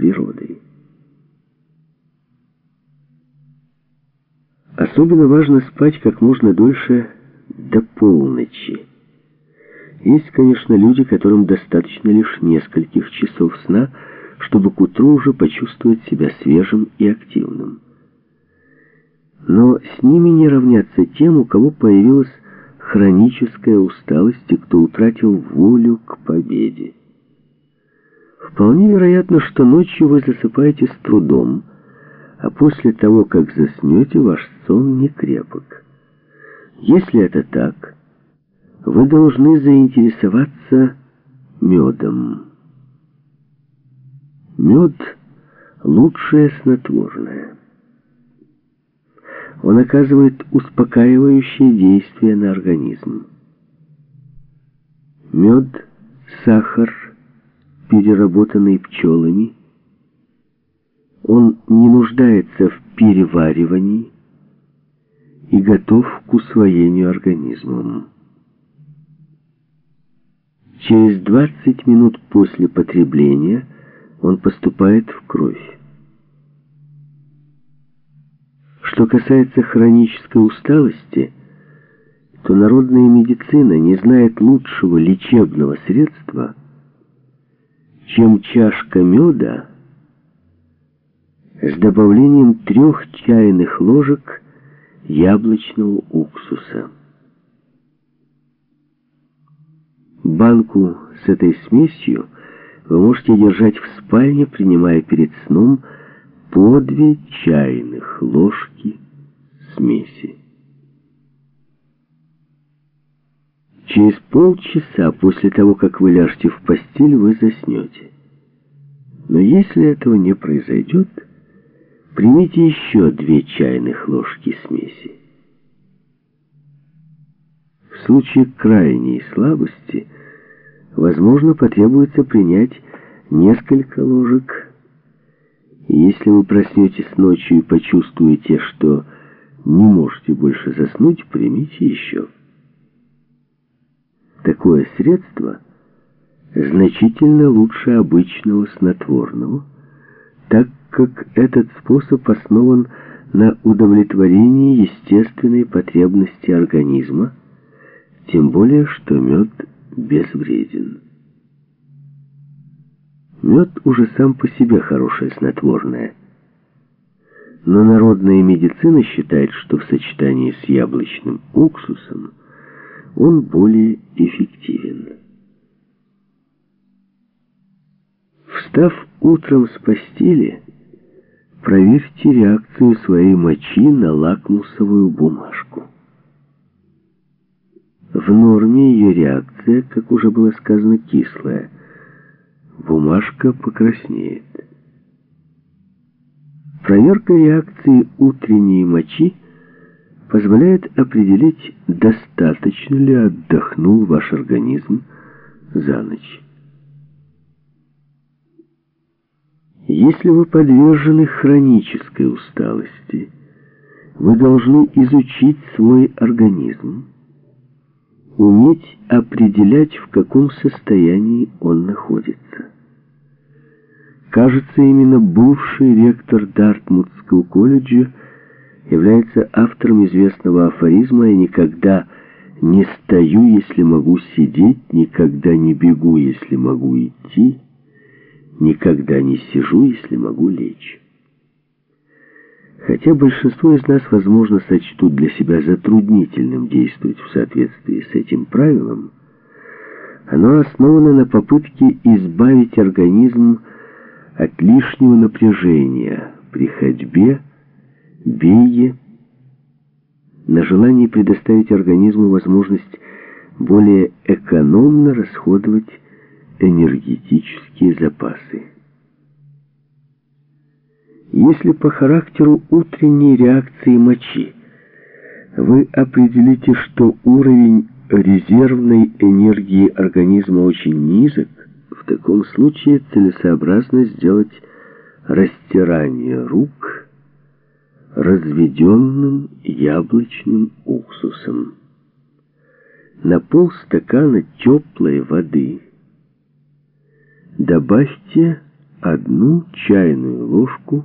природой. Особенно важно спать как можно дольше до полночи. Есть, конечно, люди, которым достаточно лишь нескольких часов сна, чтобы к утру уже почувствовать себя свежим и активным. Но с ними не равнятся тем, у кого появилась хроническая усталость и кто утратил волю к победе. Вполне вероятно, что ночью вы засыпаете с трудом, а после того, как заснете, ваш сон не крепок. Если это так, вы должны заинтересоваться медом. Мед – лучшее снотворное. Он оказывает успокаивающее действие на организм. Мед, сахар, переработанный пчелами, он не нуждается в переваривании и готов к усвоению организмом. Через 20 минут после потребления он поступает в кровь. Что касается хронической усталости, то народная медицина не знает лучшего лечебного средства, чем чашка меда с добавлением трех чайных ложек яблочного уксуса. Банку с этой смесью вы можете держать в спальне, принимая перед сном по две чайных ложки смеси. Через полчаса после того, как вы ляжете в постель, вы заснете. Но если этого не произойдет, примите еще две чайных ложки смеси. В случае крайней слабости, возможно, потребуется принять несколько ложек и если вы проснетесь ночью и почувствуете, что не можете больше заснуть, примите еще. Такое средство значительно лучше обычного снотворного, так как этот способ основан на удовлетворении естественной потребности организма, тем более, что мед безвреден. Мед уже сам по себе хорошее снотворное. Но народная медицина считает, что в сочетании с яблочным уксусом он более эффективен. Встав утром с постели, проверьте реакцию своей мочи на лакмусовую бумажку. В норме ее реакция, как уже было сказано, кислая – бумажка покраснеет. Проверка реакции утренней мочи позволяет определить, достаточно ли отдохнул ваш организм за ночь. Если вы подвержены хронической усталости, вы должны изучить свой организм, уметь определять, в каком состоянии он находится. Кажется, именно бывший ректор Дартмутского колледжа является автором известного афоризма «Я никогда не стою, если могу сидеть, никогда не бегу, если могу идти, никогда не сижу, если могу лечь». Хотя большинство из нас, возможно, сочтут для себя затруднительным действовать в соответствии с этим правилом, оно основано на попытке избавить организм от лишнего напряжения при ходьбе, беге, на желании предоставить организму возможность более экономно расходовать энергетические запасы. Если по характеру утренней реакции мочи вы определите, что уровень резервной энергии организма очень низок, в таком случае целесообразно сделать растирание рук разведенным яблочным уксусом. На полстакана теплой воды добавьте одну чайную ложку